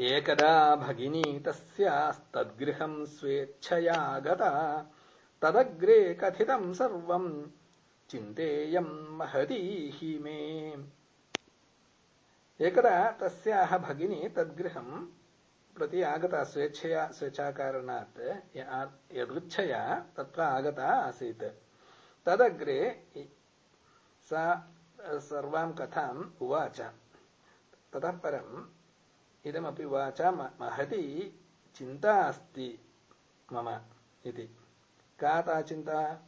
एकदा भगिनी तस्यास्तद्गृहम् स्वेच्छया गता, तदग्रे कथितम् सर्वम् चिन्तेयम् महती मे। एकदा तस्याः भगिनी तद्गृहम् प्रति आगता, स्वेच्छया, स्वेच्छाकारणात् यदृच्छया तत्र आगता आसीत्। तदग्रे सा, सर्वां कथाम् उवाच। ततः परम् इदमपि उवाच महती चिन्ता अस्ति मम इति। का ता चिन्ता